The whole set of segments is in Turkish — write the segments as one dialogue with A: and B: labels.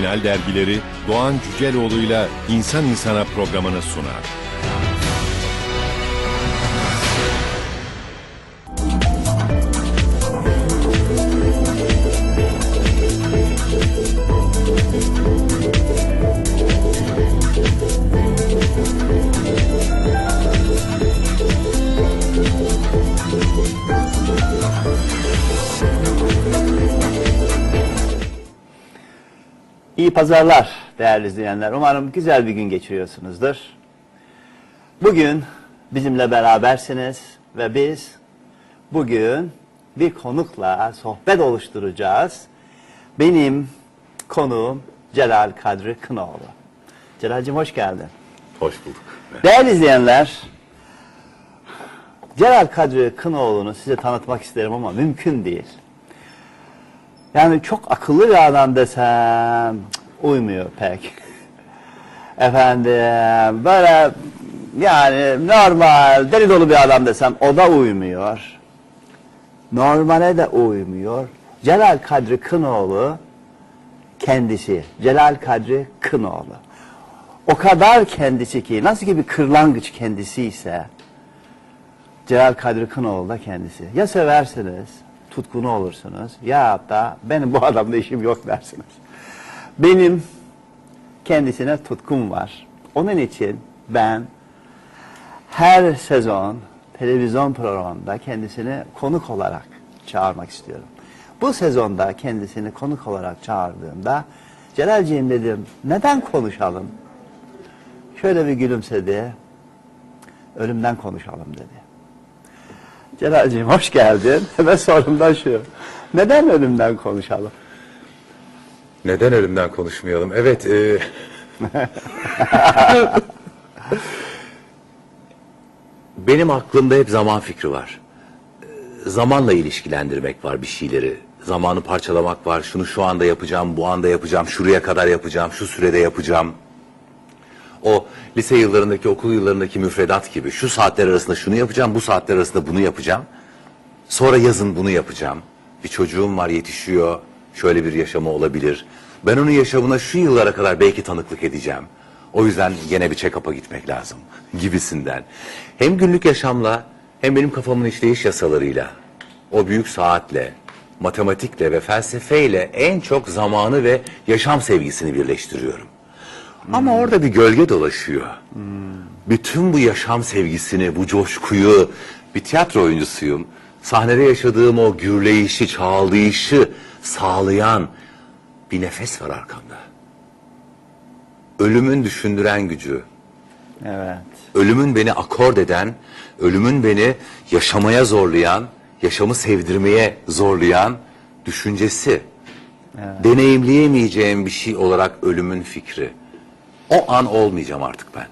A: Final Dergileri Doğan Cüceloğlu'yla İnsan İnsana programını sunar.
B: İyi pazarlar değerli izleyenler. Umarım güzel bir gün geçiriyorsunuzdur. Bugün bizimle berabersiniz ve biz bugün bir konukla sohbet oluşturacağız. Benim konuğum Celal Kadri Kınoğlu. Celal'cim hoş geldin.
C: Hoş bulduk.
B: Değerli izleyenler, Celal Kadri Kınoğlu'nu size tanıtmak isterim ama mümkün değil. Yani çok akıllı bir adam desem uymuyor pek. Efendim böyle yani normal deli dolu bir adam desem o da uymuyor. Normale de uymuyor. Celal Kadri Kınoğlu kendisi. Celal Kadri Kınoğlu. O kadar kendisi ki nasıl ki bir kırlangıç kendisi ise Celal Kadri Kınoğlu da kendisi. Ya seversiniz, tutkunu olursunuz ya da benim bu adamla işim yok dersiniz. Benim kendisine tutkum var. Onun için ben her sezon televizyon programında kendisini konuk olarak çağırmak istiyorum. Bu sezonda kendisini konuk olarak çağırdığımda Celalciğim dedim neden konuşalım? Şöyle bir gülümsedi. Ölümden konuşalım dedi. Celalciğim hoş geldin. Ve sorum da şu. Neden ölümden konuşalım?
C: Neden ölümden konuşmayalım? Evet. e, Benim aklımda hep zaman fikri var. Zamanla ilişkilendirmek var bir şeyleri. Zamanı parçalamak var. Şunu şu anda yapacağım, bu anda yapacağım, şuraya kadar yapacağım, şu sürede yapacağım. O lise yıllarındaki, okul yıllarındaki müfredat gibi. Şu saatler arasında şunu yapacağım, bu saatler arasında bunu yapacağım. Sonra yazın bunu yapacağım. Bir çocuğum var yetişiyor. Şöyle bir yaşamı olabilir. Ben onun yaşamına şu yıllara kadar belki tanıklık edeceğim. O yüzden gene bir check-up'a gitmek lazım gibisinden. Hem günlük yaşamla hem benim kafamın işleyiş yasalarıyla, o büyük saatle, matematikle ve felsefeyle en çok zamanı ve yaşam sevgisini birleştiriyorum. Ama orada bir gölge dolaşıyor. Bütün bu yaşam sevgisini, bu coşkuyu, bir tiyatro oyuncusuyum. Sahnede yaşadığım o gürleyişi, çağlayışı sağlayan bir nefes var arkamda. Ölümün düşündüren gücü,
B: Evet.
C: ölümün beni akord eden, ölümün beni yaşamaya zorlayan, yaşamı sevdirmeye zorlayan düşüncesi. Deneyimleyemeyeceğim bir şey olarak ölümün fikri. O an olmayacağım artık ben.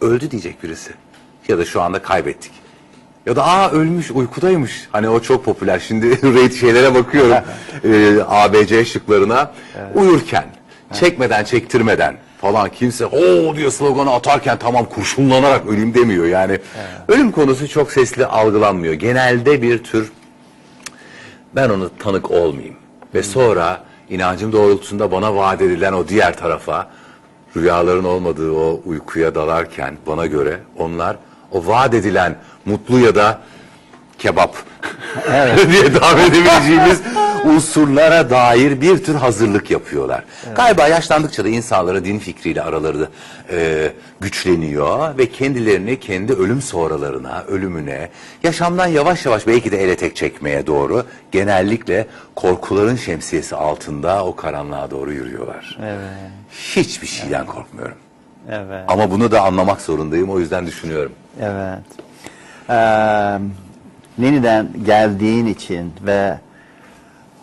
C: Öldü diyecek birisi. Ya da şu anda kaybettik. Ya da aa ölmüş uykudaymış. Hani o çok popüler. Şimdi rate şeylere bakıyorum. e, ABC şıklarına. Uyurken, çekmeden çektirmeden falan kimse o diye sloganı atarken tamam kurşunlanarak öleyim demiyor. Yani ölüm konusu çok sesli algılanmıyor. Genelde bir tür ben onu tanık olmayayım. Ve sonra inancım doğrultusunda bana vaat edilen o diğer tarafa rüyaların olmadığı o uykuya dalarken bana göre onlar o vaat edilen mutlu ya da kebap diye davet edebileceğimiz unsurlara dair bir tür hazırlık yapıyorlar. Galiba yaşlandıkça da insanların din fikriyle araları e, güçleniyor ve kendilerini kendi ölüm sonralarına, ölümüne, yaşamdan yavaş yavaş belki de ele tek çekmeye doğru genellikle korkuların şemsiyesi altında o karanlığa doğru yürüyorlar.
B: Evet.
C: Hiçbir şeyden korkmuyorum.
B: Evet.
C: Ama bunu da anlamak zorundayım o yüzden düşünüyorum.
B: Evet. Ee, yeniden geldiğin için ve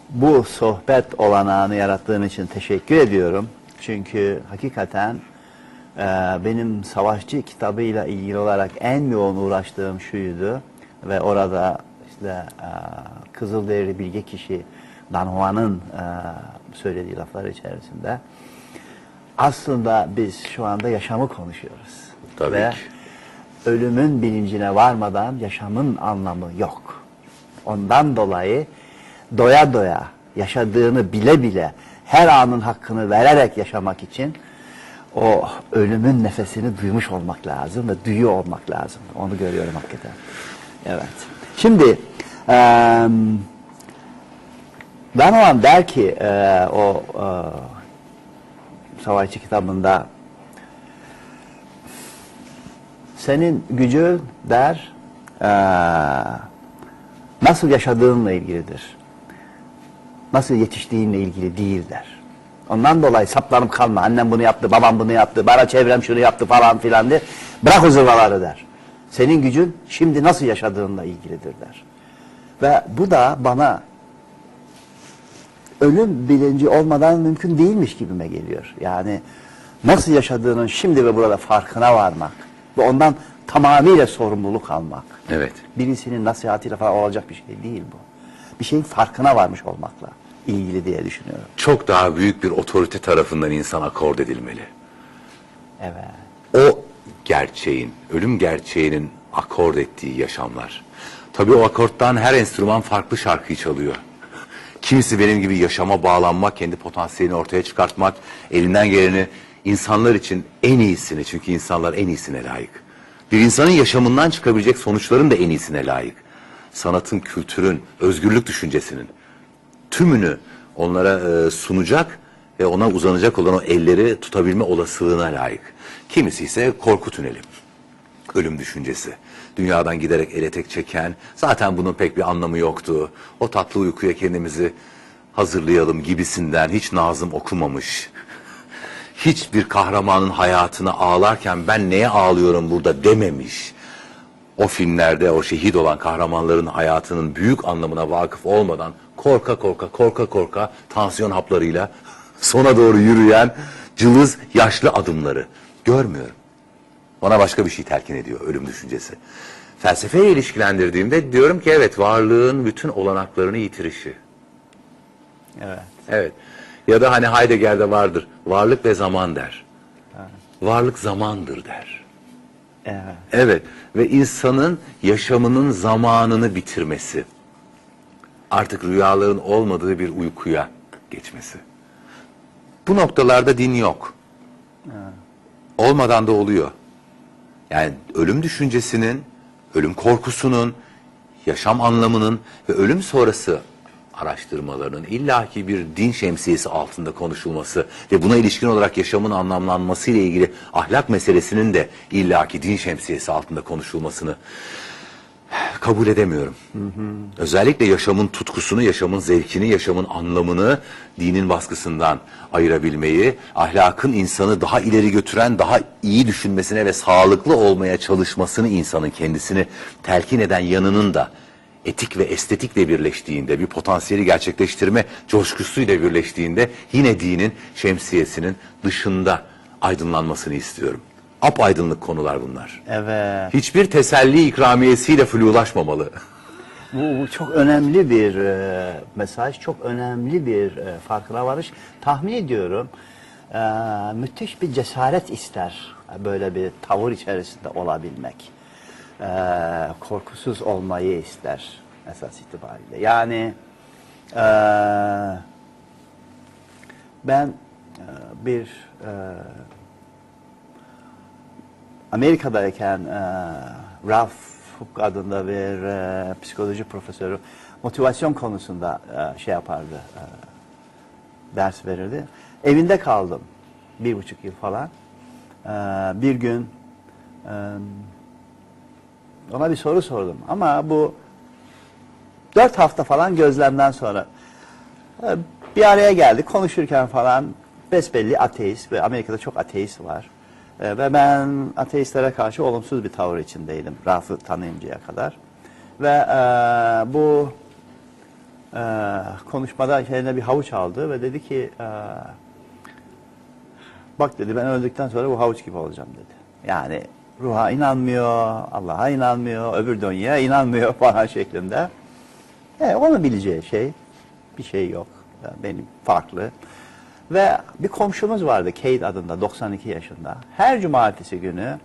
B: bu sohbet olanağını yarattığın için teşekkür ediyorum. Çünkü hakikaten e, benim Savaşçı kitabıyla ilgili olarak en yoğun uğraştığım şuydu. Ve orada işte e, Kızılderili bilge kişi Dan Juan'ın e, söylediği laflar içerisinde aslında biz şu anda yaşamı konuşuyoruz.
C: Tabii
B: Ve
C: ki.
B: ölümün bilincine varmadan yaşamın anlamı yok. Ondan dolayı doya doya yaşadığını bile bile her anın hakkını vererek yaşamak için o ölümün nefesini duymuş olmak lazım ve duyuyor olmak lazım. Onu görüyorum hakikaten. Evet. Şimdi ben o an der ki o eee Savaşçı kitabında senin gücün der nasıl yaşadığınla ilgilidir. Nasıl yetiştiğinle ilgili değil der. Ondan dolayı saplanıp kalma. Annem bunu yaptı, babam bunu yaptı, bana çevrem şunu yaptı falan filan diye. Bırak o zırvaları der. Senin gücün şimdi nasıl yaşadığınla ilgilidir der. Ve bu da bana ölüm bilinci olmadan mümkün değilmiş gibime geliyor. Yani nasıl yaşadığının şimdi ve burada farkına varmak ve ondan tamamıyla sorumluluk almak.
C: Evet.
B: Birisinin nasihatiyle falan olacak bir şey değil bu. Bir şeyin farkına varmış olmakla ilgili diye düşünüyorum.
C: Çok daha büyük bir otorite tarafından insan akord edilmeli.
B: Evet.
C: o gerçeğin, ölüm gerçeğinin akord ettiği yaşamlar. Tabii o akorttan her enstrüman farklı şarkıyı çalıyor. Kimisi benim gibi yaşama bağlanmak, kendi potansiyelini ortaya çıkartmak, elinden geleni insanlar için en iyisini, çünkü insanlar en iyisine layık. Bir insanın yaşamından çıkabilecek sonuçların da en iyisine layık. Sanatın, kültürün, özgürlük düşüncesinin tümünü onlara e, sunacak ve ona uzanacak olan o elleri tutabilme olasılığına layık. Kimisi ise korku tüneli, ölüm düşüncesi. Dünyadan giderek ele tek çeken, zaten bunun pek bir anlamı yoktu. O tatlı uykuya kendimizi hazırlayalım gibisinden hiç nazım okumamış. Hiçbir kahramanın hayatına ağlarken ben neye ağlıyorum burada dememiş o filmlerde o şehit olan kahramanların hayatının büyük anlamına vakıf olmadan korka korka korka korka tansiyon haplarıyla sona doğru yürüyen cılız yaşlı adımları görmüyorum. Bana başka bir şey telkin ediyor ölüm düşüncesi. Felsefeyle ilişkilendirdiğimde diyorum ki evet varlığın bütün olanaklarını yitirişi.
B: Evet.
C: Evet. Ya da hani Heidegger'de vardır. Varlık ve zaman der. Varlık zamandır der.
B: Evet.
C: Evet ve insanın yaşamının zamanını bitirmesi. Artık rüyaların olmadığı bir uykuya geçmesi. Bu noktalarda din yok. Olmadan da oluyor. Yani ölüm düşüncesinin, ölüm korkusunun, yaşam anlamının ve ölüm sonrası araştırmalarının illaki bir din şemsiyesi altında konuşulması ve buna ilişkin olarak yaşamın anlamlanması ile ilgili ahlak meselesinin de illaki din şemsiyesi altında konuşulmasını kabul edemiyorum. Özellikle yaşamın tutkusunu, yaşamın zevkini, yaşamın anlamını dinin baskısından ayırabilmeyi, ahlakın insanı daha ileri götüren, daha iyi düşünmesine ve sağlıklı olmaya çalışmasını insanın kendisini telkin eden yanının da etik ve estetikle birleştiğinde, bir potansiyeli gerçekleştirme coşkusuyla birleştiğinde yine dinin şemsiyesinin dışında aydınlanmasını istiyorum. Apaydınlık konular bunlar.
B: Evet.
C: Hiçbir teselli ikramiyesiyle flulaşmamalı.
B: Bu, bu çok önemli bir e, mesaj, çok önemli bir e, farkına varış. Tahmin ediyorum e, müthiş bir cesaret ister böyle bir tavır içerisinde olabilmek. E, korkusuz olmayı ister esas itibariyle. Yani e, ben e, bir e, Amerika'dayken e, Ralph Hook adında bir e, psikoloji profesörü motivasyon konusunda e, şey yapardı, e, ders verirdi. Evinde kaldım bir buçuk yıl falan. E, bir gün e, ona bir soru sordum ama bu dört hafta falan gözlemden sonra e, bir araya geldik konuşurken falan besbelli ateist ve Amerika'da çok ateist var. E, ve ben ateistlere karşı olumsuz bir tavır içindeydim Raf'ı tanıyıncaya kadar. Ve e, bu e, konuşmada kendine bir havuç aldı ve dedi ki e, bak dedi ben öldükten sonra bu havuç gibi olacağım dedi. Yani ruha inanmıyor, Allah'a inanmıyor, öbür dünyaya inanmıyor falan şeklinde. E, onun bileceği şey bir şey yok. Yani benim farklı. Ve bir komşumuz vardı Kate adında 92 yaşında. Her cumartesi günü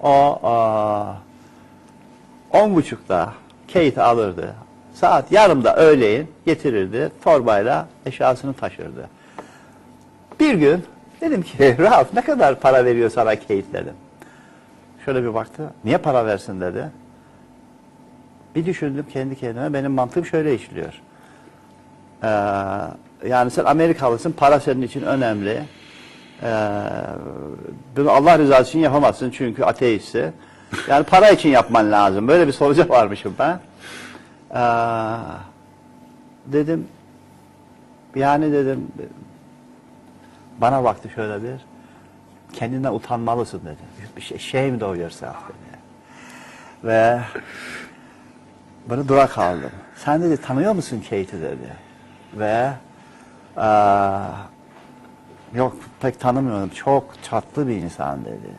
B: o aa, on buçukta Kate alırdı. Saat yarımda öğleyin getirirdi. Torbayla eşyasını taşırdı. Bir gün dedim ki Rauf ne kadar para veriyor sana Kate dedim. Şöyle bir baktı. Niye para versin dedi. Bir düşündüm kendi kendime. Benim mantığım şöyle işliyor. Ee, yani sen Amerikalısın. Para senin için önemli. Ee, bunu Allah rızası için yapamazsın çünkü ateistsin. Yani para için yapman lazım. Böyle bir sonuca varmışım ben. Ee, dedim yani dedim bana baktı şöyle bir kendinden utanmalısın dedi. Şey, shame of yourself dedi. Ve bunu dura kaldım. Sen dedi tanıyor musun Kate'i dedi. Ve eee, yok pek tanımıyorum. Çok tatlı bir insan dedi.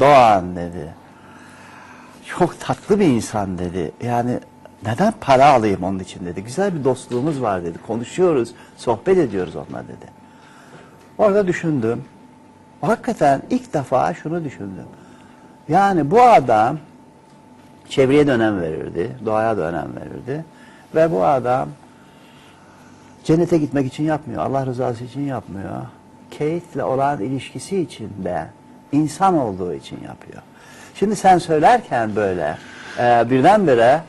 B: Doğan dedi. Çok tatlı bir insan dedi. Yani neden para alayım onun için dedi. Güzel bir dostluğumuz var dedi. Konuşuyoruz, sohbet ediyoruz onunla dedi. Orada düşündüm. Hakikaten ilk defa şunu düşündüm. Yani bu adam çevreye de önem verirdi, doğaya da önem verirdi. Ve bu adam cennete gitmek için yapmıyor, Allah rızası için yapmıyor. Kate ile olan ilişkisi için de insan olduğu için yapıyor. Şimdi sen söylerken böyle e, birdenbire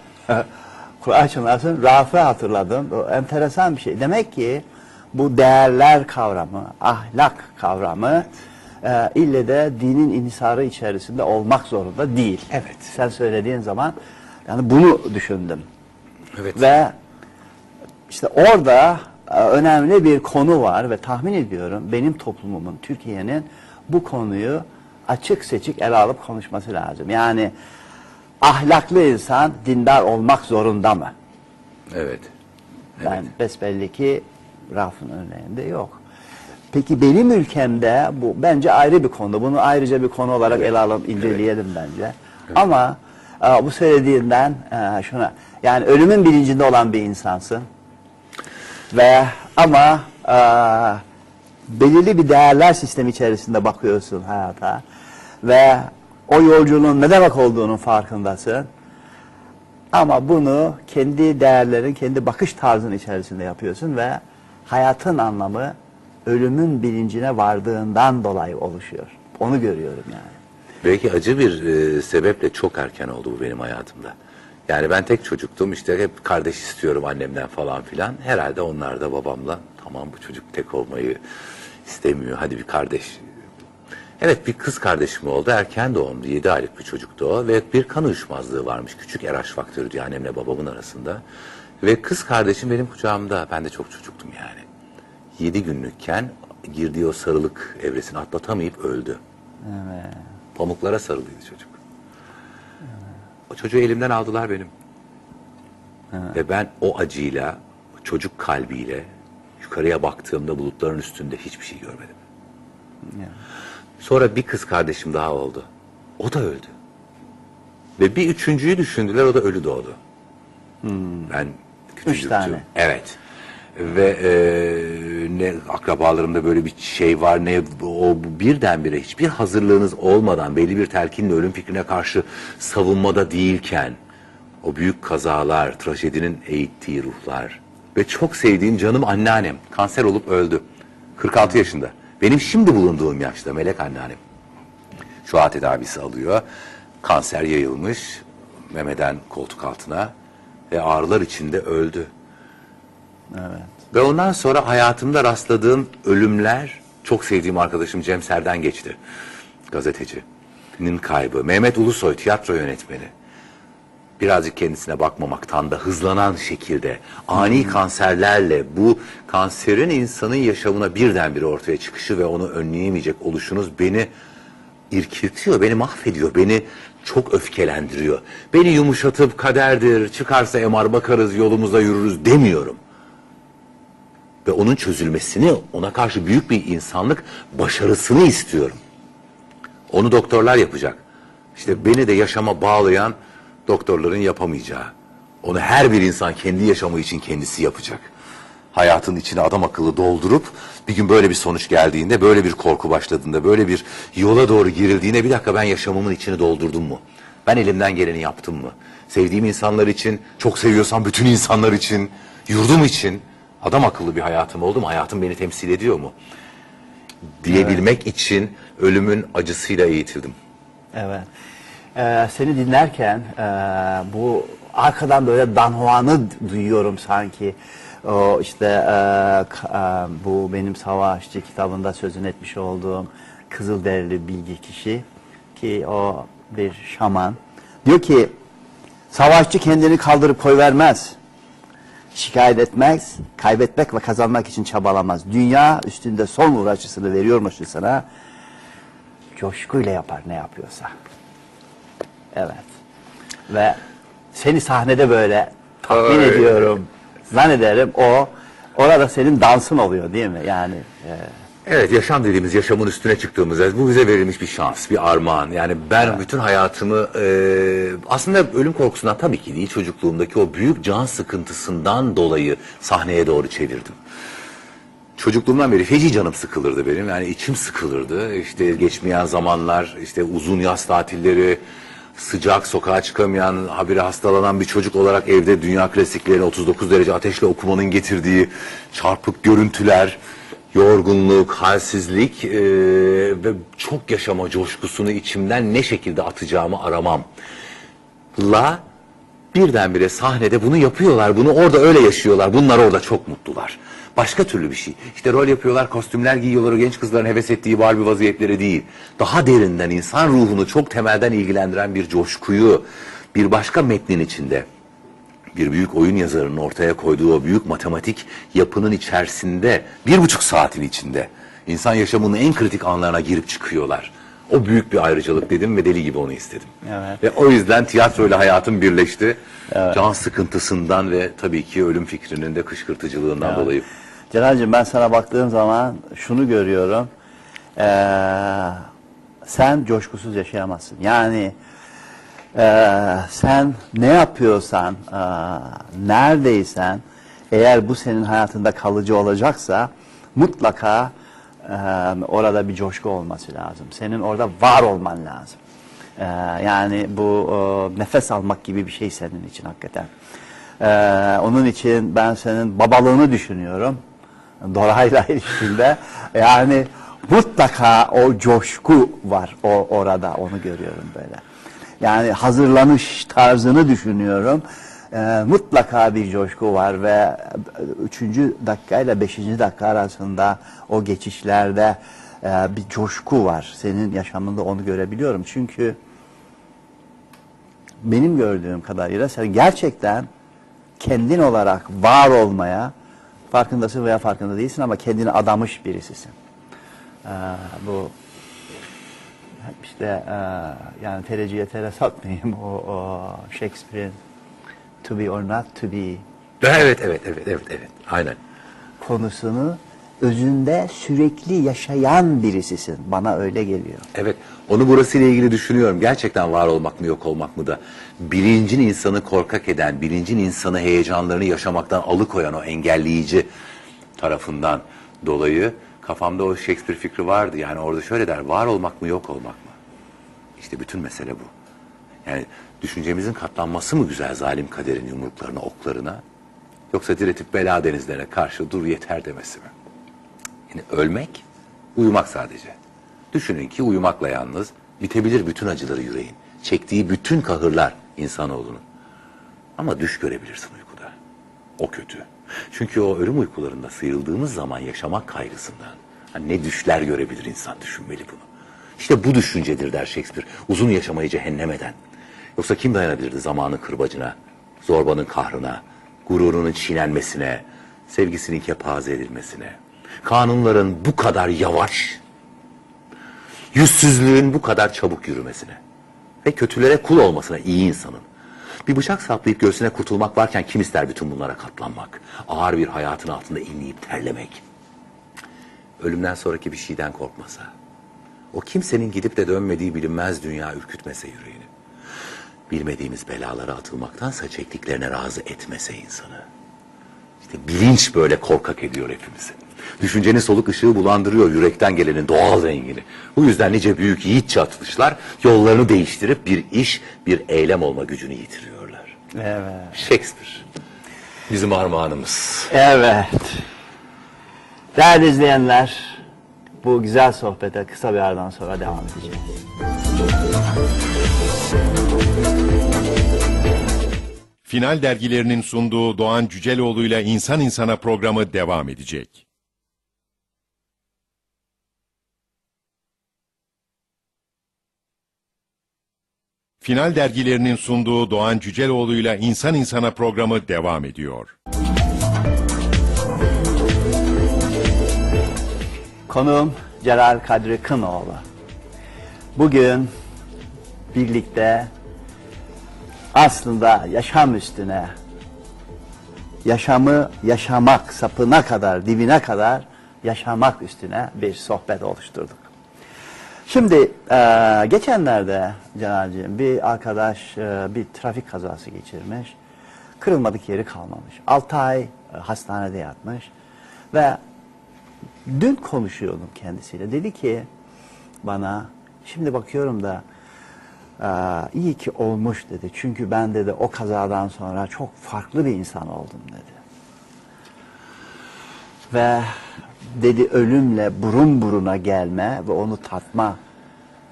B: Kur'an çınlasın Rafi hatırladım. O enteresan bir şey. Demek ki bu değerler kavramı, ahlak kavramı e, ille de dinin inhisarı içerisinde olmak zorunda değil.
C: Evet.
B: Sen söylediğin zaman yani bunu düşündüm.
C: Evet.
B: Ve işte orada e, önemli bir konu var ve tahmin ediyorum benim toplumumun, Türkiye'nin bu konuyu açık seçik ele alıp konuşması lazım. Yani ahlaklı insan dindar olmak zorunda mı?
C: Evet.
B: Ben besbelli ki rafın örneğinde yok. Peki benim ülkemde bu bence ayrı bir konu. Bunu ayrıca bir konu olarak ele alıp inceleyelim bence. Ama e, bu söylediğinden e, şuna yani ölümün bilincinde olan bir insansın. Ve ama e, belirli bir değerler sistemi içerisinde bakıyorsun hayata. Ve o yolculuğun ne demek olduğunun farkındasın. Ama bunu kendi değerlerin, kendi bakış tarzın içerisinde yapıyorsun ve hayatın anlamı ölümün bilincine vardığından dolayı oluşuyor. Onu görüyorum yani.
C: Belki acı bir e, sebeple çok erken oldu bu benim hayatımda. Yani ben tek çocuktum işte hep kardeş istiyorum annemden falan filan. Herhalde onlar da babamla tamam bu çocuk tek olmayı istemiyor hadi bir kardeş. Evet bir kız kardeşim oldu erken doğumlu 7 aylık bir çocuktu o ve bir kan uyuşmazlığı varmış küçük RH faktörü diye annemle babamın arasında. Ve kız kardeşim benim kucağımda ben de çok çocuktum yani. 7 günlükken girdiği o sarılık evresini atlatamayıp öldü. Pamuklara sarılıydı çocuk. O çocuğu elimden aldılar benim. Ve ben o acıyla, çocuk kalbiyle yukarıya baktığımda bulutların üstünde hiçbir şey görmedim. Sonra bir kız kardeşim daha oldu. O da öldü. Ve bir üçüncüyü düşündüler, o da ölü doğdu. Ben küçücüktüm.
B: tane.
C: Evet. Ve e, ne akrabalarımda böyle bir şey var ne o birdenbire hiçbir hazırlığınız olmadan belli bir telkinle ölüm fikrine karşı savunmada değilken o büyük kazalar, trajedinin eğittiği ruhlar ve çok sevdiğim canım anneannem kanser olup öldü. 46 yaşında. Benim şimdi bulunduğum yaşta melek anneannem. Şu an tedavisi alıyor. Kanser yayılmış. Memeden koltuk altına ve ağrılar içinde öldü. Ve ondan sonra hayatımda rastladığım ölümler çok sevdiğim arkadaşım Cem Serden geçti. Gazetecinin kaybı. Mehmet Ulusoy tiyatro yönetmeni. Birazcık kendisine bakmamaktan da hızlanan şekilde ani kanserlerle bu kanserin insanın yaşamına birdenbire ortaya çıkışı ve onu önleyemeyecek oluşunuz beni irkiltiyor, beni mahvediyor, beni çok öfkelendiriyor. Beni yumuşatıp kaderdir, çıkarsa MR bakarız, yolumuza yürürüz demiyorum ve onun çözülmesini, ona karşı büyük bir insanlık başarısını istiyorum. Onu doktorlar yapacak. İşte beni de yaşama bağlayan doktorların yapamayacağı. Onu her bir insan kendi yaşamı için kendisi yapacak. Hayatın içine adam akıllı doldurup bir gün böyle bir sonuç geldiğinde, böyle bir korku başladığında, böyle bir yola doğru girildiğinde bir dakika ben yaşamımın içini doldurdum mu? Ben elimden geleni yaptım mı? Sevdiğim insanlar için, çok seviyorsam bütün insanlar için, yurdum için adam akıllı bir hayatım oldu mu? Hayatım beni temsil ediyor mu? diyebilmek için ölümün acısıyla eğitildim.
B: Evet. Ee, seni dinlerken e, bu arkadan böyle Dan Juan'ı duyuyorum sanki. O işte e, e, bu benim Savaşçı kitabında sözünü etmiş olduğum Kızılderili bilgi kişi ki o bir şaman. Diyor ki savaşçı kendini kaldırıp koyvermez. Şikayet etmez, kaybetmek ve kazanmak için çabalamaz. Dünya üstünde son uğraşısını veriyormuş sana. Coşkuyla yapar ne yapıyorsa. Evet. Ve seni sahnede böyle tahmin
C: Ay.
B: ediyorum. Zannederim o orada senin dansın oluyor değil mi? Yani e,
C: Evet yaşam dediğimiz yaşamın üstüne çıktığımız bu bize verilmiş bir şans, bir armağan. Yani ben bütün hayatımı e, aslında ölüm korkusundan tabii ki değil çocukluğumdaki o büyük can sıkıntısından dolayı sahneye doğru çevirdim. Çocukluğumdan beri feci canım sıkılırdı benim. Yani içim sıkılırdı. İşte geçmeyen zamanlar, işte uzun yaz tatilleri, sıcak sokağa çıkamayan, habire hastalanan bir çocuk olarak evde dünya klasiklerini 39 derece ateşle okumanın getirdiği çarpık görüntüler, yorgunluk, halsizlik eee, ve çok yaşama coşkusunu içimden ne şekilde atacağımı aramam. La birdenbire sahnede bunu yapıyorlar. Bunu orada öyle yaşıyorlar. Bunlar orada çok mutlular. Başka türlü bir şey. İşte rol yapıyorlar, kostümler giyiyorlar. O genç kızların heves ettiği Barbie vaziyetleri değil. Daha derinden insan ruhunu çok temelden ilgilendiren bir coşkuyu bir başka metnin içinde bir büyük oyun yazarının ortaya koyduğu o büyük matematik yapının içerisinde bir buçuk saatin içinde insan yaşamının en kritik anlarına girip çıkıyorlar. O büyük bir ayrıcalık dedim ve deli gibi onu istedim.
B: Evet.
C: Ve o yüzden tiyatroyla hayatım birleşti. Can sıkıntısından ve tabii ki ölüm fikrinin de kışkırtıcılığından dolayı.
B: Celal'cim ben sana baktığım zaman şunu görüyorum. Ee, sen coşkusuz yaşayamazsın. Yani ee, sen ne yapıyorsan, ee, neredeysen, eğer bu senin hayatında kalıcı olacaksa mutlaka ee, orada bir coşku olması lazım. Senin orada var olman lazım. Ee, yani bu ee, nefes almak gibi bir şey senin için hakikaten. Ee, onun için ben senin babalığını düşünüyorum. Dora'yla ilişkinde. Yani mutlaka o coşku var o orada onu görüyorum böyle. Yani hazırlanış tarzını düşünüyorum. Ee, mutlaka bir coşku var ve üçüncü dakika ile beşinci dakika arasında o geçişlerde e, bir coşku var. Senin yaşamında onu görebiliyorum. Çünkü benim gördüğüm kadarıyla sen gerçekten kendin olarak var olmaya farkındasın veya farkında değilsin ama kendini adamış birisisin. Ee, bu işte e, yani tereciye tere satmayayım o, o Shakespeare'in to be or not to be
C: Evet, evet, evet, evet, evet. Aynen.
B: konusunu özünde sürekli yaşayan birisisin. Bana öyle geliyor.
C: Evet, onu burasıyla ilgili düşünüyorum. Gerçekten var olmak mı yok olmak mı da bilincin insanı korkak eden, bilincin insanı heyecanlarını yaşamaktan alıkoyan o engelleyici tarafından dolayı kafamda o Shakespeare fikri vardı. Yani orada şöyle der, var olmak mı yok olmak mı? İşte bütün mesele bu. Yani düşüncemizin katlanması mı güzel zalim kaderin yumruklarına, oklarına? Yoksa diretip bela denizlerine karşı dur yeter demesi mi? Yani ölmek, uyumak sadece. Düşünün ki uyumakla yalnız bitebilir bütün acıları yüreğin. Çektiği bütün kahırlar insanoğlunun. Ama düş görebilirsin uykuda. O kötü. Çünkü o ölüm uykularında sıyrıldığımız zaman yaşamak kaygısından. Hani ne düşler görebilir insan düşünmeli bunu. İşte bu düşüncedir der Shakespeare. Uzun yaşamayı cehennem eden. Yoksa kim dayanabilirdi zamanın kırbacına, zorbanın kahrına, gururunun çiğnenmesine, sevgisinin kepaze edilmesine, kanunların bu kadar yavaş, yüzsüzlüğün bu kadar çabuk yürümesine ve kötülere kul olmasına iyi insanın. Bir bıçak saplayıp göğsüne kurtulmak varken kim ister bütün bunlara katlanmak? Ağır bir hayatın altında inleyip terlemek. Ölümden sonraki bir şeyden korkmasa. O kimsenin gidip de dönmediği bilinmez dünya ürkütmese yüreğini. Bilmediğimiz belalara atılmaktansa çektiklerine razı etmese insanı. İşte bilinç böyle korkak ediyor hepimizi. Düşüncenin soluk ışığı bulandırıyor yürekten gelenin doğal rengini. Bu yüzden nice büyük yiğitçe atılışlar yollarını değiştirip bir iş, bir eylem olma gücünü yitiriyorlar.
B: Evet.
C: Shakespeare. Bizim armağanımız.
B: Evet. Değerli izleyenler, bu güzel sohbete kısa bir aradan sonra devam edeceğiz.
A: Final dergilerinin sunduğu Doğan Cüceloğlu ile İnsan İnsana programı devam edecek. Final dergilerinin sunduğu Doğan Cüceloğlu ile İnsan İnsana programı devam ediyor.
B: Konuğum Celal Kadri Kınoğlu. Bugün birlikte aslında yaşam üstüne, yaşamı yaşamak sapına kadar, dibine kadar yaşamak üstüne bir sohbet oluşturduk. Şimdi eee, geçenlerde Celal'ciğim bir arkadaş eee, bir trafik kazası geçirmiş. Kırılmadık yeri kalmamış. 6 ay e, hastanede yatmış ve dün konuşuyordum kendisiyle. Dedi ki bana şimdi bakıyorum da "Aa, iyi ki olmuş dedi. Çünkü ben dedi o kazadan sonra çok farklı bir insan oldum dedi. Ve dedi ölümle burun buruna gelme ve onu tatma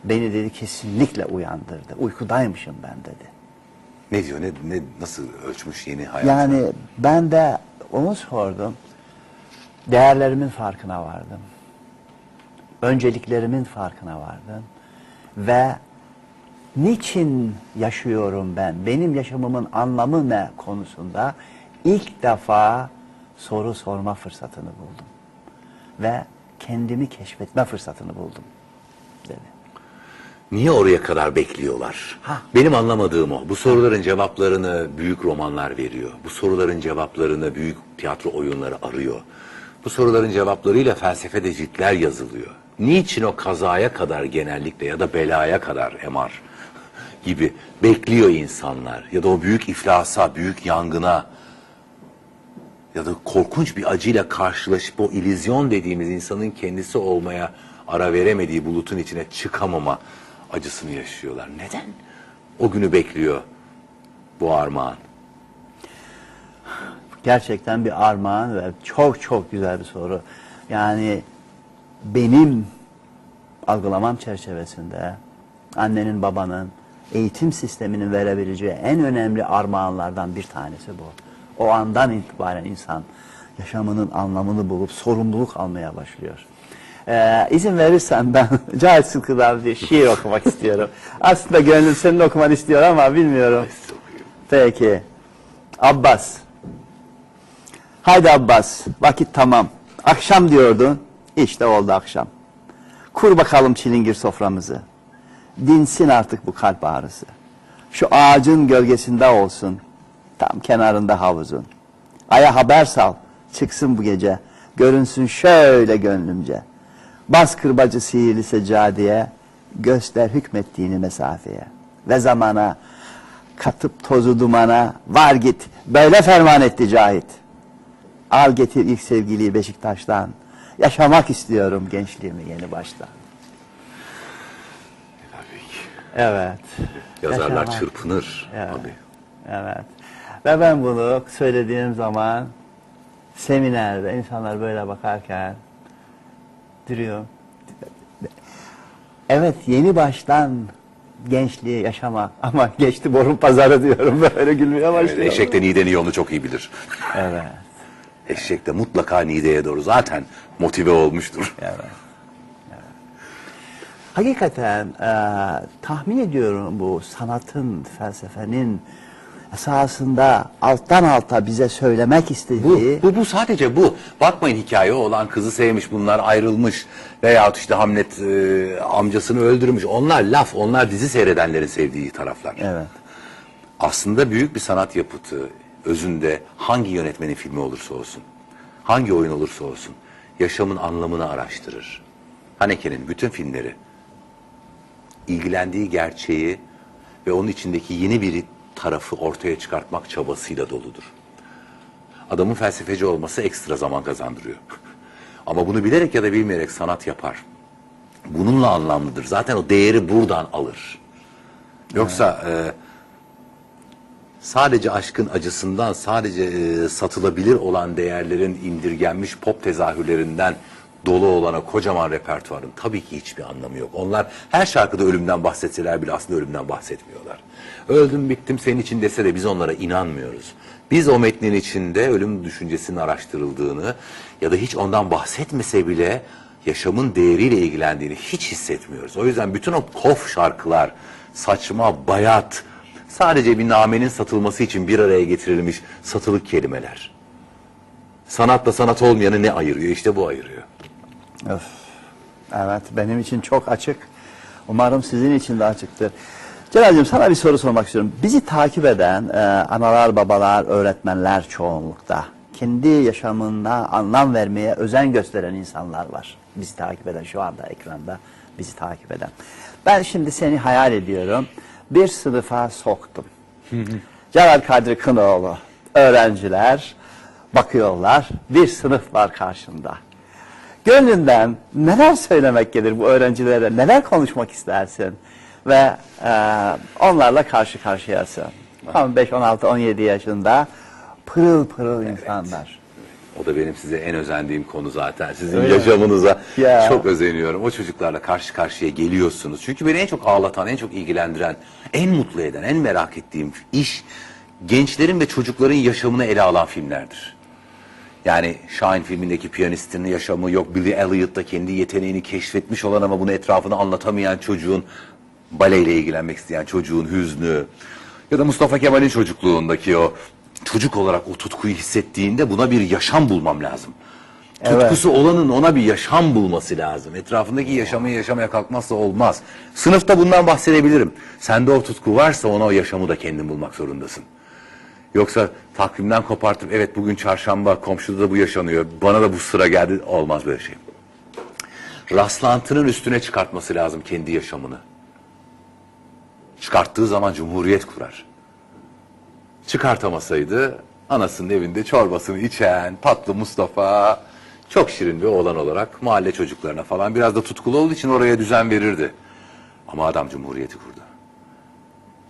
B: beni dedi kesinlikle uyandırdı. Uykudaymışım ben dedi.
C: Ne diyor? Ne, ne nasıl ölçmüş yeni hayatı?
B: Yani ben de onu sordum. Değerlerimin farkına vardım. Önceliklerimin farkına vardım. Ve niçin yaşıyorum ben? Benim yaşamımın anlamı ne konusunda ilk defa soru sorma fırsatını buldum. Ve kendimi keşfetme fırsatını buldum. Dedi.
C: Niye oraya kadar bekliyorlar?
B: Ha.
C: Benim anlamadığım o. Bu soruların cevaplarını büyük romanlar veriyor. Bu soruların cevaplarını büyük tiyatro oyunları arıyor. Bu soruların cevaplarıyla felsefede ciltler yazılıyor. Niçin o kazaya kadar genellikle ya da belaya kadar emar gibi bekliyor insanlar? Ya da o büyük iflasa, büyük yangına ya da korkunç bir acıyla karşılaşıp o illüzyon dediğimiz insanın kendisi olmaya ara veremediği bulutun içine çıkamama acısını yaşıyorlar. Neden? O günü bekliyor bu armağan.
B: Gerçekten bir armağan ve çok çok güzel bir soru. Yani benim algılamam çerçevesinde annenin babanın eğitim sisteminin verebileceği en önemli armağanlardan bir tanesi bu. O andan itibaren insan yaşamının anlamını bulup sorumluluk almaya başlıyor. Ee, izin verirsen ben Cahit Sıtkı'dan bir şiir okumak istiyorum. Aslında gönlüm senin okumanı istiyor ama bilmiyorum. Peki. Abbas. Haydi Abbas, vakit tamam. Akşam diyordun, işte oldu akşam. Kur bakalım çilingir soframızı. Dinsin artık bu kalp ağrısı. Şu ağacın gölgesinde olsun, tam kenarında havuzun. Aya haber sal, çıksın bu gece, görünsün şöyle gönlümce. Bas kırbacı sihirli seccadeye, göster hükmettiğini mesafeye. Ve zamana, katıp tozu dumana, var git, böyle ferman etti Cahit. Al getir ilk sevgiliyi Beşiktaş'tan. Yaşamak istiyorum gençliğimi yeni baştan. Evet.
C: Yazarlar
B: Yaşamak.
C: çırpınır
B: Evet.
C: abi.
B: Evet. Ve ben bunu söylediğim zaman seminerde insanlar böyle bakarken duruyor. Evet yeni baştan gençliği yaşamak ama geçti borun pazarı diyorum böyle gülmeye
C: Evet,
B: başlıyorum.
C: eşek de Niğde'nin yolunu çok iyi bilir.
B: Evet.
C: Eşek de mutlaka Niğde'ye doğru zaten motive olmuştur.
B: Evet. evet. Hakikaten e, tahmin ediyorum bu sanatın, felsefenin esasında alttan alta bize söylemek
C: Bu,
B: istediği
C: bu, bu sadece bu. Bakmayın hikaye olan kızı sevmiş bunlar ayrılmış veyahut işte Hamlet e, amcasını öldürmüş. Onlar laf, onlar dizi seyredenlerin sevdiği taraflar.
B: Evet.
C: Aslında büyük bir sanat yapıtı özünde hangi yönetmenin filmi olursa olsun, hangi oyun olursa olsun yaşamın anlamını araştırır. Haneke'nin bütün filmleri ilgilendiği gerçeği ve onun içindeki yeni bir tarafı ortaya çıkartmak çabasıyla doludur. Adamın felsefeci olması ekstra zaman kazandırıyor. Ama bunu bilerek ya da bilmeyerek sanat yapar. Bununla anlamlıdır. Zaten o değeri buradan alır. Yoksa e, sadece aşkın acısından, sadece e, satılabilir olan değerlerin indirgenmiş pop tezahürlerinden dolu olan o kocaman repertuarın tabii ki hiçbir anlamı yok. Onlar her şarkıda ölümden bahsetseler bile aslında ölümden bahsetmiyorlar. Öldüm bittim senin için dese de biz onlara inanmıyoruz. Biz o metnin içinde ölüm düşüncesinin araştırıldığını ya da hiç ondan bahsetmese bile yaşamın değeriyle ilgilendiğini hiç hissetmiyoruz. O yüzden bütün o kof şarkılar, saçma, bayat, sadece bir namenin satılması için bir araya getirilmiş satılık kelimeler. Sanatla sanat olmayanı ne ayırıyor? İşte bu ayırıyor.
B: Öf. Evet benim için çok açık. Umarım sizin için de açıktır. Celal'cim sana bir soru sormak istiyorum. Bizi takip eden e, analar, babalar, öğretmenler çoğunlukta. Kendi yaşamına anlam vermeye özen gösteren insanlar var. Bizi takip eden şu anda ekranda bizi takip eden. Ben şimdi seni hayal ediyorum. Bir sınıfa soktum. Celal Kadri Kınoğlu. Öğrenciler bakıyorlar. Bir sınıf var karşında. Gönlünden neler söylemek gelir bu öğrencilere, neler konuşmak istersin ve e, onlarla karşı karşıyasın. 15, 16, 17 yaşında pırıl pırıl insanlar.
C: O da benim size en özendiğim konu zaten. Sizin
B: Öyle
C: yaşamınıza
B: Ya.
C: çok özeniyorum. O çocuklarla karşı karşıya geliyorsunuz. Çünkü beni en çok ağlatan, en çok ilgilendiren, en mutlu eden, en merak ettiğim iş gençlerin ve çocukların yaşamını ele alan filmlerdir. Yani Shine filmindeki piyanistin yaşamı yok. Billy Elliot da kendi yeteneğini keşfetmiş olan ama bunu etrafına anlatamayan çocuğun baleyle ilgilenmek isteyen çocuğun hüznü ya da Mustafa Kemal'in çocukluğundaki o çocuk olarak o tutkuyu hissettiğinde buna bir yaşam bulmam lazım.
B: Evet.
C: Tutkusu olanın ona bir yaşam bulması lazım. Etrafındaki yaşamı yaşamaya kalkmazsa olmaz. Sınıfta bundan bahsedebilirim. Sende o tutku varsa ona o yaşamı da kendin bulmak zorundasın. Yoksa takvimden kopartıp evet bugün çarşamba komşuda da bu yaşanıyor. Bana da bu sıra geldi. Olmaz böyle şey. Rastlantının üstüne çıkartması lazım kendi yaşamını. Çıkarttığı zaman cumhuriyet kurar. Çıkartamasaydı anasının evinde çorbasını içen tatlı Mustafa çok şirin bir oğlan olarak mahalle çocuklarına falan biraz da tutkulu olduğu için oraya düzen verirdi. Ama adam cumhuriyeti kurdu.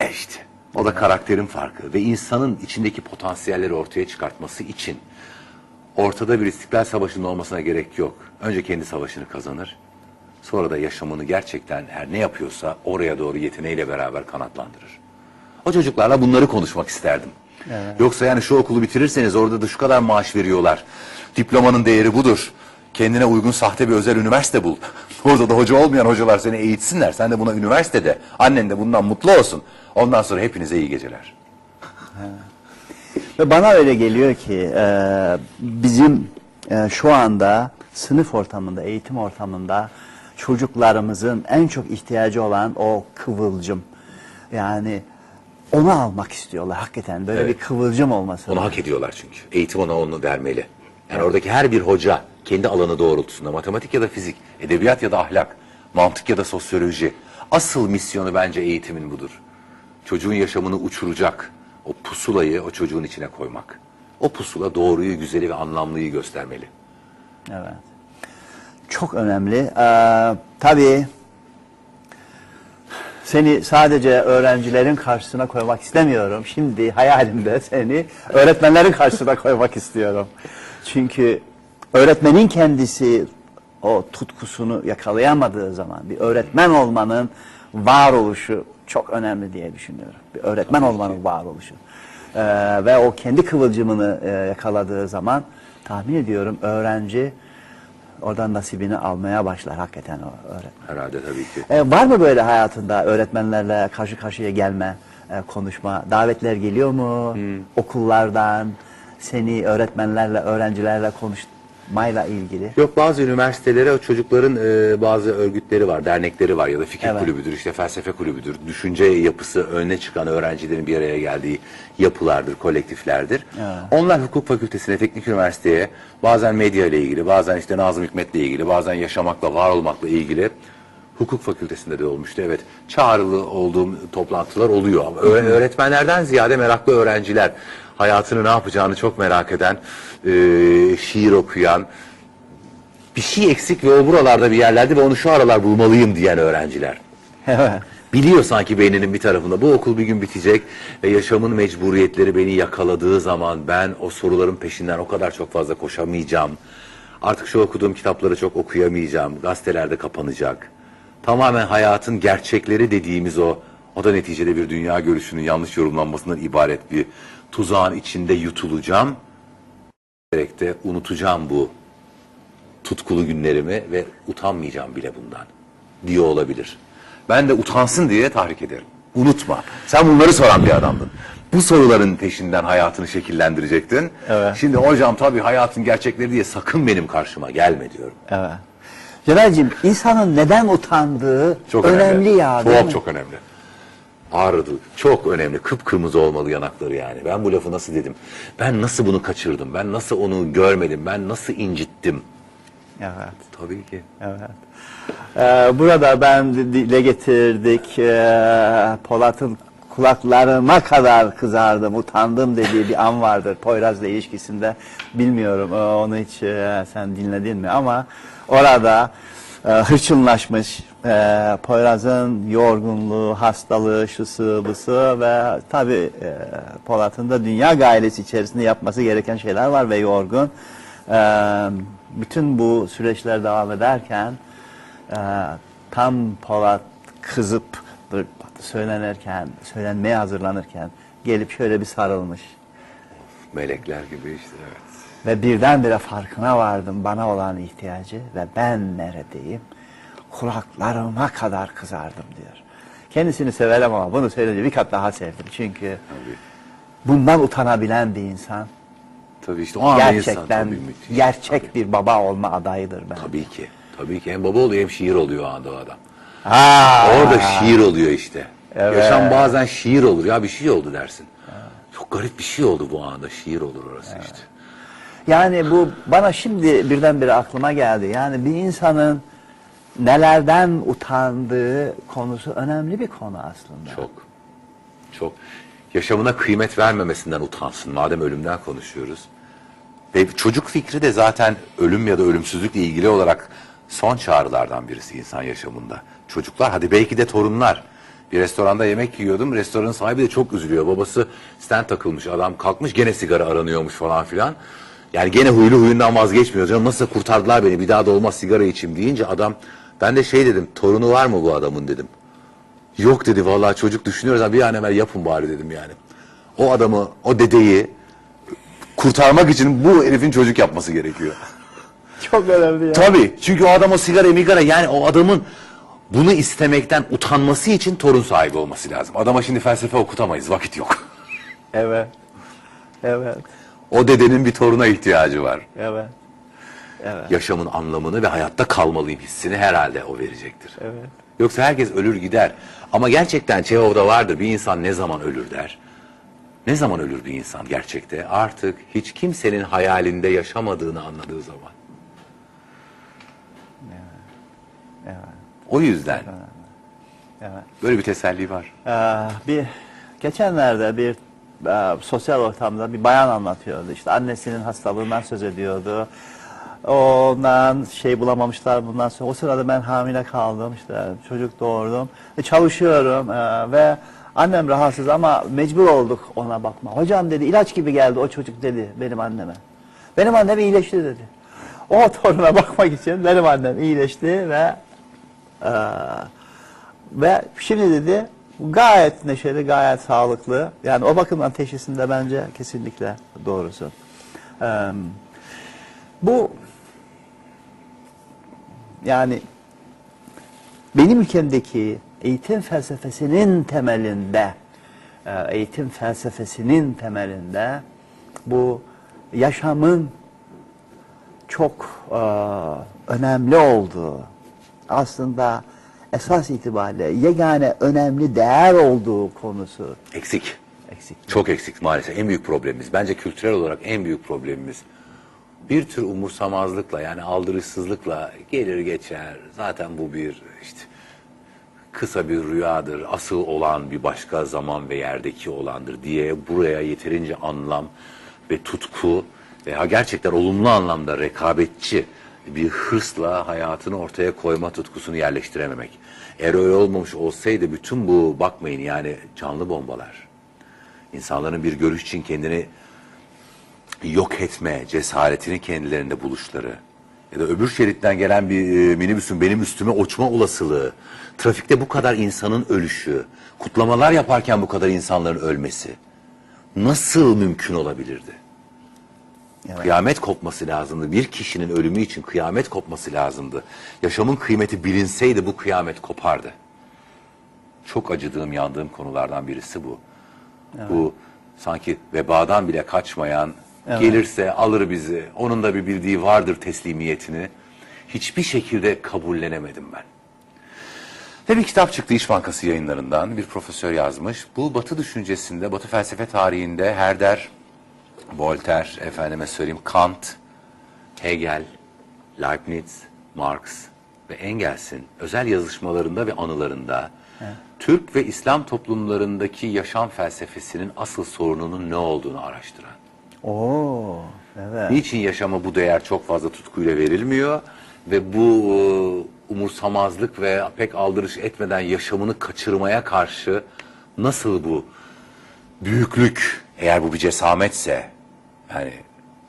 C: E. O da karakterin farkı ve insanın içindeki potansiyelleri ortaya çıkartması için ortada bir istiklal savaşının olmasına gerek yok. Önce kendi savaşını kazanır. Sonra da yaşamını gerçekten her ne yapıyorsa oraya doğru yeteneğiyle beraber kanatlandırır. O çocuklarla bunları konuşmak isterdim. Yoksa yani şu okulu bitirirseniz orada da şu kadar maaş veriyorlar. Diplomanın değeri budur. Kendine uygun sahte bir özel üniversite bul. Orada da hoca olmayan hocalar seni eğitsinler. Sen de buna üniversitede. Annen de bundan mutlu olsun. Ondan sonra hepinize iyi geceler.
B: Ve bana öyle geliyor ki e, bizim e, şu anda sınıf ortamında, eğitim ortamında çocuklarımızın en çok ihtiyacı olan o kıvılcım. Yani onu almak istiyorlar hakikaten. Böyle
C: Evet.
B: bir kıvılcım olması.
C: Onu hak ediyorlar çünkü. Eğitim ona onu vermeli. Yani oradaki her bir hoca kendi alanı doğrultusunda matematik ya da fizik, edebiyat ya da ahlak, mantık ya da sosyoloji. Asıl misyonu bence eğitimin budur. Çocuğun yaşamını uçuracak o pusulayı o çocuğun içine koymak. O pusula doğruyu, güzeli ve anlamlıyı göstermeli.
B: Evet. Çok önemli. Ee, tabii seni sadece öğrencilerin karşısına koymak istemiyorum. Şimdi hayalimde seni öğretmenlerin karşısına koymak istiyorum. Çünkü öğretmenin kendisi o tutkusunu yakalayamadığı zaman bir öğretmen olmanın varoluşu çok önemli diye düşünüyorum. Bir öğretmen olmanın varoluşu. Ee, ve o kendi kıvılcımını e, yakaladığı zaman tahmin ediyorum öğrenci oradan nasibini almaya başlar hakikaten o öğretmen.
C: Herhalde tabii ki.
B: Ee, var mı böyle hayatında öğretmenlerle karşı karşıya gelme, e, konuşma, davetler geliyor mu? Okullardan seni öğretmenlerle, öğrencilerle konuşmayla ilgili.
C: Yok bazı üniversitelere o çocukların e, bazı örgütleri var, dernekleri var ya da fikir
B: Evet.
C: kulübüdür, işte felsefe kulübüdür. Düşünce yapısı öne çıkan öğrencilerin bir araya geldiği yapılardır, kolektiflerdir. Onlar hukuk fakültesine, teknik üniversiteye bazen medya ile ilgili, bazen işte Nazım Hikmet'le ilgili, bazen yaşamakla, var olmakla ilgili hukuk fakültesinde de olmuştu. Evet, çağrılı olduğum toplantılar oluyor ama öğ- öğretmenlerden ziyade meraklı öğrenciler, hayatını ne yapacağını çok merak eden, e, şiir okuyan, bir şey eksik ve o buralarda bir yerlerde ve onu şu aralar bulmalıyım diyen öğrenciler. Biliyor sanki beyninin bir tarafında bu okul bir gün bitecek ve yaşamın mecburiyetleri beni yakaladığı zaman ben o soruların peşinden o kadar çok fazla koşamayacağım. Artık şu okuduğum kitapları çok okuyamayacağım. Gazetelerde kapanacak. Tamamen hayatın gerçekleri dediğimiz o, o da neticede bir dünya görüşünün yanlış yorumlanmasından ibaret bir tuzağın içinde yutulacağım. Gerek de unutacağım bu tutkulu günlerimi ve utanmayacağım bile bundan diyor olabilir. Ben de utansın diye tahrik ederim. Unutma. Sen bunları soran bir adamdın. Bu soruların peşinden hayatını şekillendirecektin.
B: Evet.
C: Şimdi hocam tabii hayatın gerçekleri diye sakın benim karşıma gelme diyorum.
B: Evet. Celal'cim insanın neden utandığı
C: Çok
B: önemli,
C: önemli.
B: ya.
C: Çok çok önemli. Ağrıdı. Çok önemli. Kıpkırmızı olmalı yanakları yani. Ben bu lafı nasıl dedim? Ben nasıl bunu kaçırdım? Ben nasıl onu görmedim? Ben nasıl incittim?
B: Evet.
C: Tabii ki.
B: Evet. Ee, burada ben di- dile getirdik. Ee, Polat'ın kulaklarıma kadar kızardım, utandım dediği bir an vardır Poyraz'la ilişkisinde. Bilmiyorum ee, onu hiç e, sen dinledin mi ama orada e, hırçınlaşmış e, Poyraz'ın yorgunluğu, hastalığı, şusu, busu ve tabii e, Polat'ın da dünya gailesi içerisinde yapması gereken şeyler var ve yorgun. Ee, bütün bu süreçler devam ederken e, tam Polat kızıp söylenirken, söylenmeye hazırlanırken gelip şöyle bir sarılmış.
C: Melekler gibi işte evet.
B: Ve birdenbire farkına vardım bana olan ihtiyacı ve ben neredeyim? Kulaklarıma kadar kızardım diyor. Kendisini severim ama bunu söyleyince bir kat daha sevdim. Çünkü
C: Tabii.
B: bundan utanabilen bir insan
C: Tabii işte o anda insan
B: gerçekten
C: tabii
B: gerçek bir baba olma adayıdır ben.
C: Tabii ki. Tabii ki. Hem baba oluyor hem şiir oluyor o anda o adam.
B: Ha.
C: Orada şiir oluyor işte.
B: Evet.
C: Yaşam bazen şiir olur. Ya bir şey oldu dersin. Çok garip bir şey oldu bu anda. Şiir olur orası işte.
B: Yani bu bana şimdi birdenbire aklıma geldi. Yani bir insanın nelerden utandığı konusu önemli bir konu aslında.
C: Çok. Çok. Yaşamına kıymet vermemesinden utansın. Madem ölümden konuşuyoruz. Ve çocuk fikri de zaten ölüm ya da ölümsüzlükle ilgili olarak son çağrılardan birisi insan yaşamında. Çocuklar hadi belki de torunlar. Bir restoranda yemek yiyordum. Restoranın sahibi de çok üzülüyor. Babası stand takılmış. Adam kalkmış gene sigara aranıyormuş falan filan. Yani gene huylu huyundan vazgeçmiyor. Canım nasıl kurtardılar beni bir daha da olmaz sigara içeyim deyince adam ben de şey dedim torunu var mı bu adamın dedim. Yok dedi vallahi çocuk düşünüyoruz ama bir an evvel yapın bari dedim yani. O adamı, o dedeyi kurtarmak için bu herifin çocuk yapması gerekiyor.
B: Çok önemli ya.
C: Tabii. Çünkü o adam o sigara migara yani o adamın bunu istemekten utanması için torun sahibi olması lazım. Adama şimdi felsefe okutamayız. Vakit yok.
B: Evet. Evet.
C: O dedenin bir toruna ihtiyacı var.
B: Evet. Evet.
C: Yaşamın anlamını ve hayatta kalmalıyım hissini herhalde o verecektir.
B: Evet.
C: Yoksa herkes ölür gider. Ama gerçekten Çehov'da vardır bir insan ne zaman ölür der. Ne zaman ölür bir insan gerçekte? Artık hiç kimsenin hayalinde yaşamadığını anladığı zaman.
B: Evet.
C: O yüzden
B: Evet.
C: böyle bir teselli var.
B: Ee, bir geçenlerde bir e, sosyal ortamda bir bayan anlatıyordu. İşte annesinin hastalığından söz ediyordu. Ondan şey bulamamışlar bundan sonra. O sırada ben hamile kaldım işte çocuk doğurdum. E, çalışıyorum e, ve annem rahatsız ama mecbur olduk ona bakma. Hocam dedi ilaç gibi geldi o çocuk dedi benim anneme. Benim annem iyileşti dedi. O toruna bakmak için benim annem iyileşti ve e, ve şimdi dedi gayet neşeli, gayet sağlıklı. Yani o bakımdan teşhisinde bence kesinlikle doğrusu. Ee, bu yani benim ülkemdeki eğitim felsefesinin temelinde e, eğitim felsefesinin temelinde bu yaşamın çok e, önemli olduğu aslında esas itibariyle yegane önemli değer olduğu konusu
C: Eksik.
B: eksik.
C: Çok eksik maalesef. En büyük problemimiz. Bence kültürel olarak en büyük problemimiz. Bir tür umursamazlıkla yani aldırışsızlıkla gelir geçer. Zaten bu bir işte kısa bir rüyadır. Asıl olan bir başka zaman ve yerdeki olandır diye buraya yeterince anlam ve tutku veya gerçekten olumlu anlamda rekabetçi bir hırsla hayatını ortaya koyma tutkusunu yerleştirememek. Eğer olmamış olsaydı bütün bu bakmayın yani canlı bombalar. İnsanların bir görüş için kendini yok etme cesaretini kendilerinde buluşları. ya da öbür şeritten gelen bir e, minibüsün benim üstüme uçma olasılığı, trafikte bu kadar insanın ölüşü, kutlamalar yaparken bu kadar insanların ölmesi nasıl mümkün olabilirdi? Kıyamet kopması lazımdı. Bir kişinin ölümü için kıyamet kopması lazımdı. Yaşamın kıymeti bilinseydi bu kıyamet kopardı. Çok acıdığım, yandığım konulardan birisi bu. Bu sanki vebadan bile kaçmayan, gelirse alır bizi, onun da bir bildiği vardır teslimiyetini. Hiçbir şekilde kabullenemedim ben. Ve bir kitap çıktı İş Bankası yayınlarından. Bir profesör yazmış. Bu Batı düşüncesinde, Batı felsefe tarihinde Herder, Voltaire, efendime söyleyeyim Kant, Hegel, Leibniz, Marx ve Engels'in özel yazışmalarında ve anılarında Türk ve İslam toplumlarındaki yaşam felsefesinin asıl sorununun ne olduğunu araştıran.
B: Oo, evet.
C: Niçin yaşama bu değer çok fazla tutkuyla verilmiyor ve bu e, umursamazlık ve pek aldırış etmeden yaşamını kaçırmaya karşı nasıl bu büyüklük eğer bu bir cesametse yani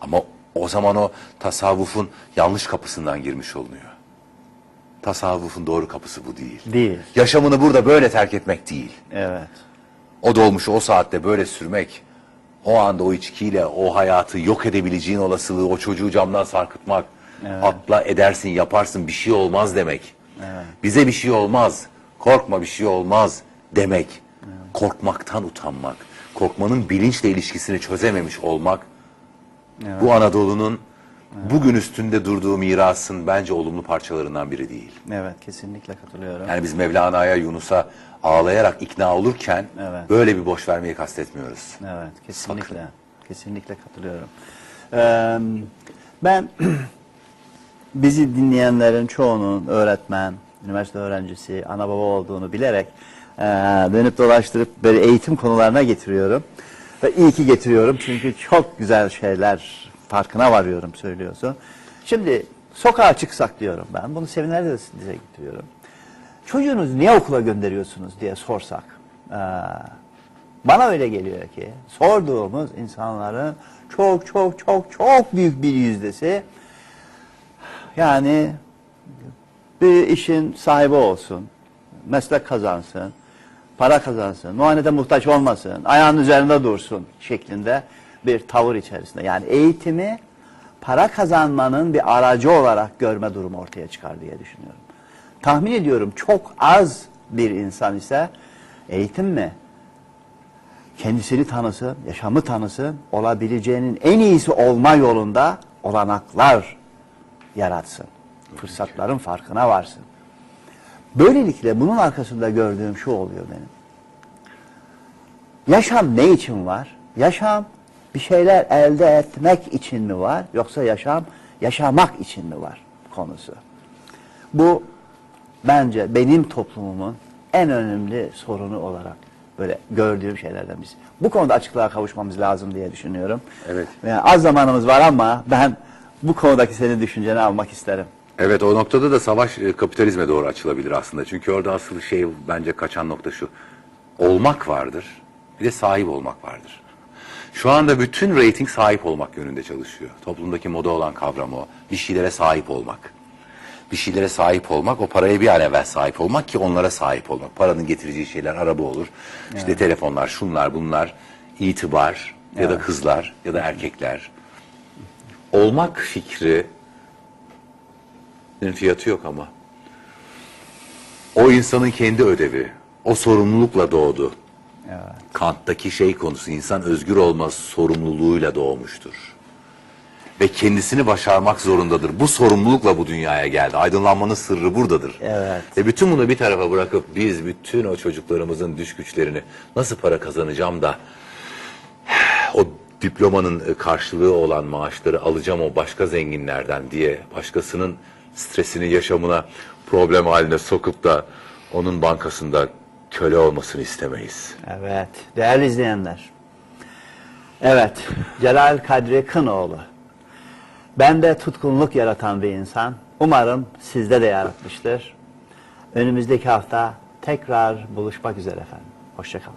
C: ama o zaman o tasavvufun yanlış kapısından girmiş olunuyor. Tasavvufun doğru kapısı bu değil.
B: Değil.
C: Yaşamını burada böyle terk etmek değil.
B: Evet.
C: O dolmuşu o saatte böyle sürmek, o anda o içkiyle o hayatı yok edebileceğin olasılığı, o çocuğu camdan sarkıtmak, atla edersin, yaparsın bir şey olmaz demek. Bize bir şey olmaz, korkma bir şey olmaz demek. Korkmaktan utanmak, korkmanın bilinçle ilişkisini çözememiş olmak, bu Anadolu'nun bugün üstünde durduğu mirasın bence olumlu parçalarından biri değil.
B: Evet, kesinlikle katılıyorum.
C: Yani biz Mevlana'ya, Yunus'a ağlayarak ikna olurken
B: Evet.
C: böyle bir boş vermeyi kastetmiyoruz.
B: Evet, kesinlikle. Kesinlikle katılıyorum. Ee, ben bizi dinleyenlerin çoğunun öğretmen, üniversite öğrencisi, ana baba olduğunu bilerek ee, dönüp dolaştırıp böyle eğitim konularına getiriyorum. Ve iyi ki getiriyorum çünkü çok güzel şeyler farkına varıyorum söylüyorsun. Şimdi sokağa çıksak diyorum ben. Bunu seminerde de size getiriyorum. Çocuğunuzu niye okula gönderiyorsunuz diye sorsak. bana öyle geliyor ki sorduğumuz insanların çok çok çok çok büyük bir yüzdesi yani bir işin sahibi olsun, meslek kazansın, para kazansın, muayenede muhtaç olmasın, ayağının üzerinde dursun şeklinde bir tavır içerisinde. Yani eğitimi para kazanmanın bir aracı olarak görme durumu ortaya çıkar diye düşünüyorum. Tahmin ediyorum çok az bir insan ise eğitim mi, kendisini tanısın, yaşamı tanısın, olabileceğinin en iyisi olma yolunda olanaklar yaratsın. Fırsatların farkına varsın. Böylelikle bunun arkasında gördüğüm şu oluyor benim. Yaşam ne için var? Yaşam bir şeyler elde etmek için mi var? Yoksa yaşam yaşamak için mi var konusu. Bu bence benim toplumumun en önemli sorunu olarak böyle gördüğüm şeylerden birisi. Bu konuda açıklığa kavuşmamız lazım diye düşünüyorum.
C: Evet.
B: Yani az zamanımız var ama ben bu konudaki senin düşünceni almak isterim.
C: Evet o noktada da savaş e, kapitalizme doğru açılabilir aslında. Çünkü orada asıl şey bence kaçan nokta şu. Olmak vardır bir de sahip olmak vardır. Şu anda bütün rating sahip olmak yönünde çalışıyor. Toplumdaki moda olan kavram o. Bir şeylere sahip olmak. Bir şeylere sahip olmak, o paraya bir an evvel sahip olmak ki onlara sahip olmak. Paranın getireceği şeyler araba olur. İşte telefonlar, şunlar, bunlar, itibar ya da kızlar ya da erkekler. Olmak fikri fiyatı yok ama. O insanın kendi ödevi. O sorumlulukla doğdu. Kant'taki şey konusu insan özgür olma sorumluluğuyla doğmuştur. Ve kendisini başarmak zorundadır. Bu sorumlulukla bu dünyaya geldi. Aydınlanmanın sırrı buradadır.
B: Evet.
C: Ve bütün bunu bir tarafa bırakıp biz bütün o çocuklarımızın düş güçlerini nasıl para kazanacağım da o diplomanın e, karşılığı olan maaşları alacağım o başka zenginlerden diye başkasının stresini yaşamına problem haline sokup da onun bankasında köle olmasını istemeyiz.
B: Evet, değerli izleyenler. Evet, Celal Kadri Kınoğlu. Bende tutkunluk yaratan bir insan. Umarım sizde de yaratmıştır. Önümüzdeki hafta tekrar buluşmak üzere efendim. Hoşçakalın.